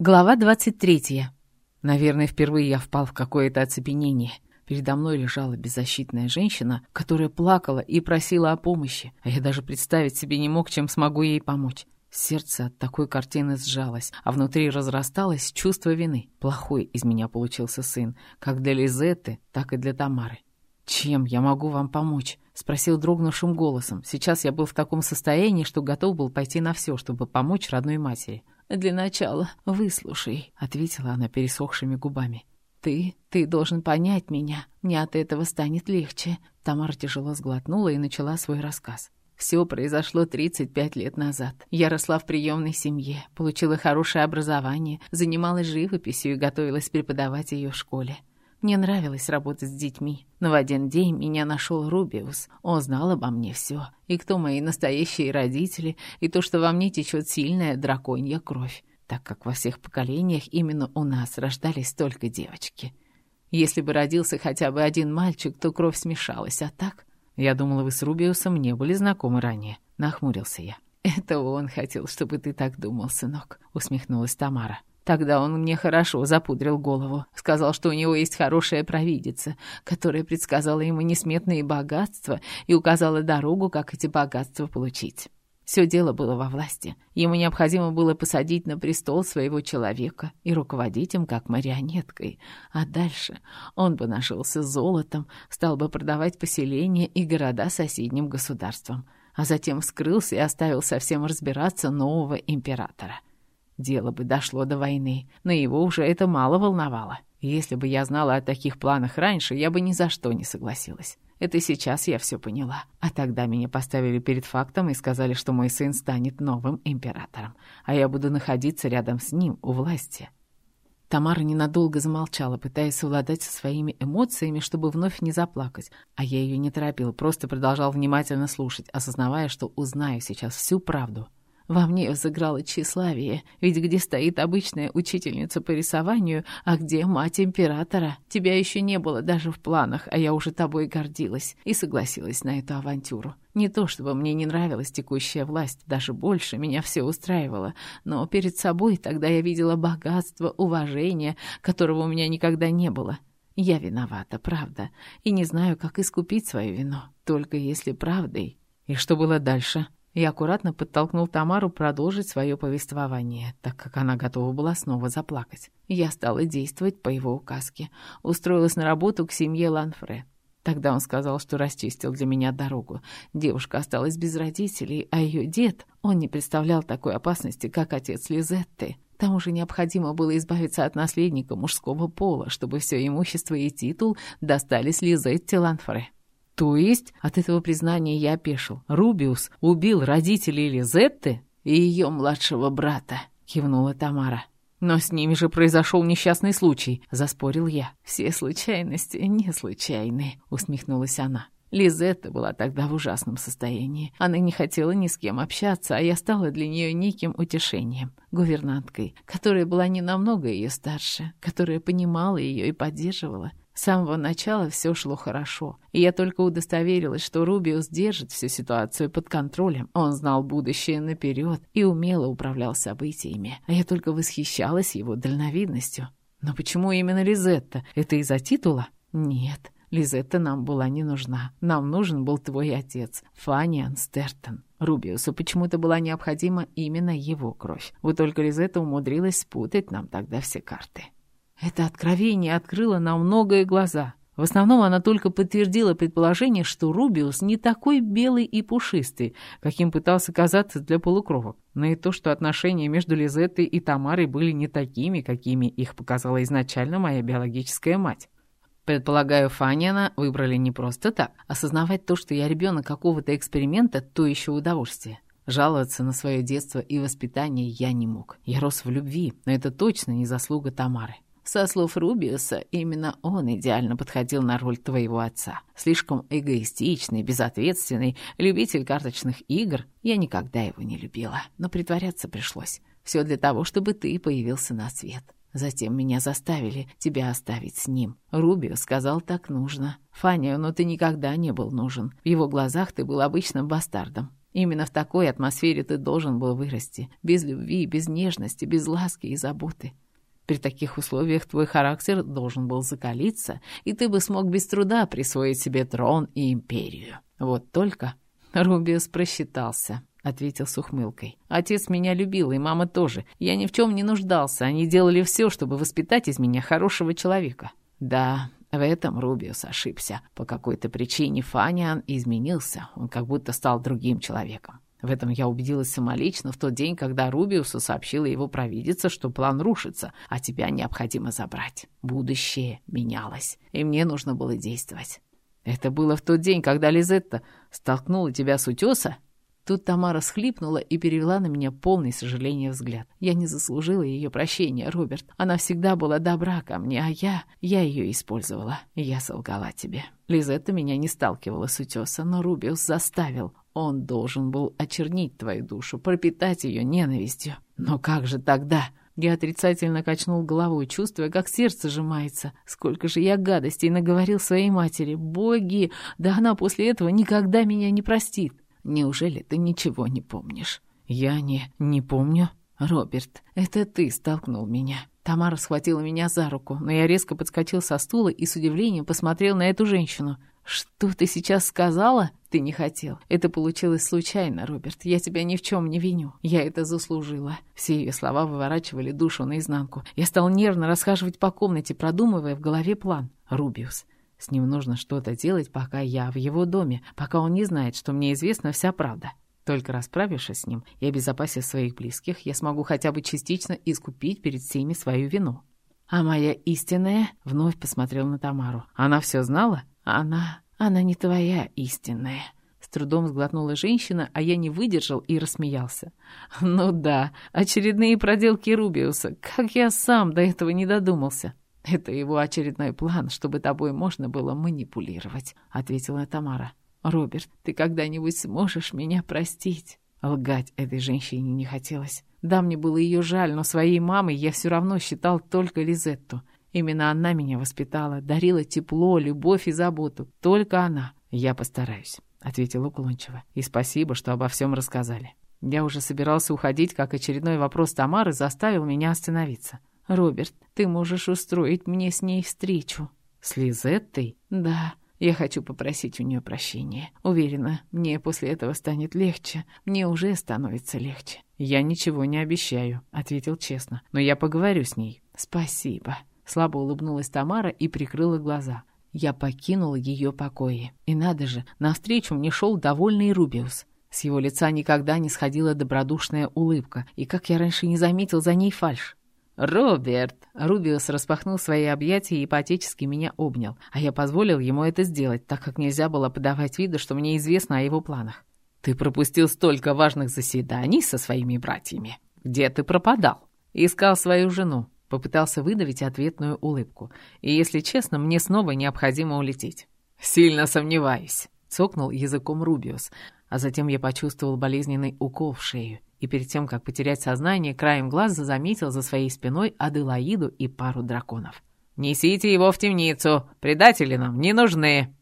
Глава 23. Наверное, впервые я впал в какое-то оцепенение. Передо мной лежала беззащитная женщина, которая плакала и просила о помощи, а я даже представить себе не мог, чем смогу ей помочь. Сердце от такой картины сжалось, а внутри разрасталось чувство вины. Плохой из меня получился сын, как для Лизетты, так и для Тамары. «Чем я могу вам помочь?» — спросил дрогнувшим голосом. Сейчас я был в таком состоянии, что готов был пойти на все, чтобы помочь родной матери. «Для начала выслушай», — ответила она пересохшими губами. «Ты, ты должен понять меня. Мне от этого станет легче». Тамара тяжело сглотнула и начала свой рассказ. Все произошло 35 лет назад. Я росла в приемной семье, получила хорошее образование, занималась живописью и готовилась преподавать ее в школе. Мне нравилось работать с детьми, но в один день меня нашел Рубиус. Он знал обо мне все, и кто мои настоящие родители, и то, что во мне течет сильная драконья кровь, так как во всех поколениях именно у нас рождались только девочки. Если бы родился хотя бы один мальчик, то кровь смешалась, а так... Я думала, вы с Рубиусом не были знакомы ранее. Нахмурился я. «Это он хотел, чтобы ты так думал, сынок», — усмехнулась Тамара. Тогда он мне хорошо запудрил голову. Сказал, что у него есть хорошая провидица, которая предсказала ему несметные богатства и указала дорогу, как эти богатства получить. Все дело было во власти. Ему необходимо было посадить на престол своего человека и руководить им как марионеткой. А дальше он бы нашелся золотом, стал бы продавать поселения и города соседним государствам, а затем скрылся и оставил совсем разбираться нового императора. Дело бы дошло до войны, но его уже это мало волновало. Если бы я знала о таких планах раньше, я бы ни за что не согласилась. Это сейчас я все поняла. А тогда меня поставили перед фактом и сказали, что мой сын станет новым императором, а я буду находиться рядом с ним, у власти. Тамара ненадолго замолчала, пытаясь совладать со своими эмоциями, чтобы вновь не заплакать. А я ее не торопил, просто продолжал внимательно слушать, осознавая, что узнаю сейчас всю правду. Во мне взыграло тщеславие, ведь где стоит обычная учительница по рисованию, а где мать императора? Тебя еще не было даже в планах, а я уже тобой гордилась и согласилась на эту авантюру. Не то чтобы мне не нравилась текущая власть, даже больше меня все устраивало, но перед собой тогда я видела богатство, уважение, которого у меня никогда не было. Я виновата, правда, и не знаю, как искупить свою вину, только если правдой. И что было дальше? Я аккуратно подтолкнул Тамару продолжить свое повествование, так как она готова была снова заплакать. Я стала действовать по его указке. Устроилась на работу к семье Ланфре. Тогда он сказал, что расчистил для меня дорогу. Девушка осталась без родителей, а ее дед, он не представлял такой опасности, как отец Лизетты. К тому же необходимо было избавиться от наследника мужского пола, чтобы все имущество и титул достались Лизетте Ланфре. То есть от этого признания я опешил. Рубиус убил родителей Лизетты и ее младшего брата, кивнула Тамара. Но с ними же произошел несчастный случай, заспорил я. Все случайности не случайны, усмехнулась она. Лизетта была тогда в ужасном состоянии. Она не хотела ни с кем общаться, а я стала для нее неким утешением, гувернанткой, которая была не намного ее старше, которая понимала ее и поддерживала. С самого начала все шло хорошо, и я только удостоверилась, что Рубиус держит всю ситуацию под контролем. Он знал будущее наперед и умело управлял событиями, а я только восхищалась его дальновидностью. Но почему именно Лизетта? Это из-за титула? Нет, Лизетта нам была не нужна. Нам нужен был твой отец, Фаниан Стертон. Рубиусу почему-то была необходима именно его кровь. Вот только Лизетта умудрилась спутать нам тогда все карты. Это откровение открыло нам многое глаза. В основном она только подтвердила предположение, что Рубиус не такой белый и пушистый, каким пытался казаться для полукровок, но и то, что отношения между Лизеттой и Тамарой были не такими, какими их показала изначально моя биологическая мать. Предполагаю, Фаниана выбрали не просто так. Осознавать то, что я ребенок какого-то эксперимента, то еще удовольствие. Жаловаться на свое детство и воспитание я не мог. Я рос в любви, но это точно не заслуга Тамары. Со слов Рубиуса, именно он идеально подходил на роль твоего отца. Слишком эгоистичный, безответственный, любитель карточных игр. Я никогда его не любила, но притворяться пришлось. Все для того, чтобы ты появился на свет. Затем меня заставили тебя оставить с ним. Рубио сказал, так нужно. Фаня, но ты никогда не был нужен. В его глазах ты был обычным бастардом. Именно в такой атмосфере ты должен был вырасти. Без любви, без нежности, без ласки и заботы. При таких условиях твой характер должен был закалиться, и ты бы смог без труда присвоить себе трон и империю. Вот только Рубиус просчитался. — ответил с ухмылкой. «Отец меня любил, и мама тоже. Я ни в чем не нуждался. Они делали все, чтобы воспитать из меня хорошего человека». «Да, в этом Рубиус ошибся. По какой-то причине Фаниан изменился. Он как будто стал другим человеком. В этом я убедилась самолично в тот день, когда Рубиусу сообщила его провидица, что план рушится, а тебя необходимо забрать. Будущее менялось, и мне нужно было действовать. Это было в тот день, когда Лизетта столкнула тебя с утеса? Тут Тамара схлипнула и перевела на меня полный сожаления взгляд. Я не заслужила ее прощения, Роберт. Она всегда была добра ко мне, а я... Я ее использовала. Я солгала тебе. Лизетта меня не сталкивала с утеса, но Рубиус заставил. Он должен был очернить твою душу, пропитать ее ненавистью. Но как же тогда? Я отрицательно качнул головой, чувствуя, как сердце сжимается. Сколько же я гадостей наговорил своей матери. Боги! Да она после этого никогда меня не простит. Неужели ты ничего не помнишь? Я не... не помню. Роберт, это ты столкнул меня. Тамара схватила меня за руку, но я резко подскочил со стула и с удивлением посмотрел на эту женщину. «Что ты сейчас сказала?» «Ты не хотел. Это получилось случайно, Роберт. Я тебя ни в чем не виню. Я это заслужила». Все ее слова выворачивали душу наизнанку. Я стал нервно расхаживать по комнате, продумывая в голове план. «Рубиус, с ним нужно что-то делать, пока я в его доме, пока он не знает, что мне известна вся правда. Только расправившись с ним и обезопасив своих близких, я смогу хотя бы частично искупить перед всеми свою вину. А моя истинная вновь посмотрел на Тамару. Она все знала? Она... она не твоя истинная. С трудом сглотнула женщина, а я не выдержал и рассмеялся. «Ну да, очередные проделки Рубиуса. Как я сам до этого не додумался!» «Это его очередной план, чтобы тобой можно было манипулировать», — ответила Тамара. «Роберт, ты когда-нибудь сможешь меня простить?» Лгать этой женщине не хотелось. Да, мне было ее жаль, но своей мамой я все равно считал только Лизетту. Именно она меня воспитала, дарила тепло, любовь и заботу. Только она. «Я постараюсь», — ответил уклончиво. «И спасибо, что обо всем рассказали». Я уже собирался уходить, как очередной вопрос Тамары заставил меня остановиться. «Роберт, ты можешь устроить мне с ней встречу». «С Лизеттой?» «Да, я хочу попросить у нее прощения. Уверена, мне после этого станет легче. Мне уже становится легче». «Я ничего не обещаю», — ответил честно. «Но я поговорю с ней». «Спасибо». Слабо улыбнулась Тамара и прикрыла глаза. Я покинула ее покои. И надо же, навстречу мне шел довольный Рубиус. С его лица никогда не сходила добродушная улыбка, и как я раньше не заметил за ней фальшь. «Роберт!» Рубиус распахнул свои объятия и ипотечески меня обнял, а я позволил ему это сделать, так как нельзя было подавать виду, что мне известно о его планах. «Ты пропустил столько важных заседаний со своими братьями. Где ты пропадал?» «Искал свою жену», попытался выдавить ответную улыбку. «И, если честно, мне снова необходимо улететь». «Сильно сомневаюсь», — цокнул языком Рубиус, а затем я почувствовал болезненный укол в шею и перед тем, как потерять сознание, краем глаза заметил за своей спиной Аделаиду и пару драконов. «Несите его в темницу! Предатели нам не нужны!»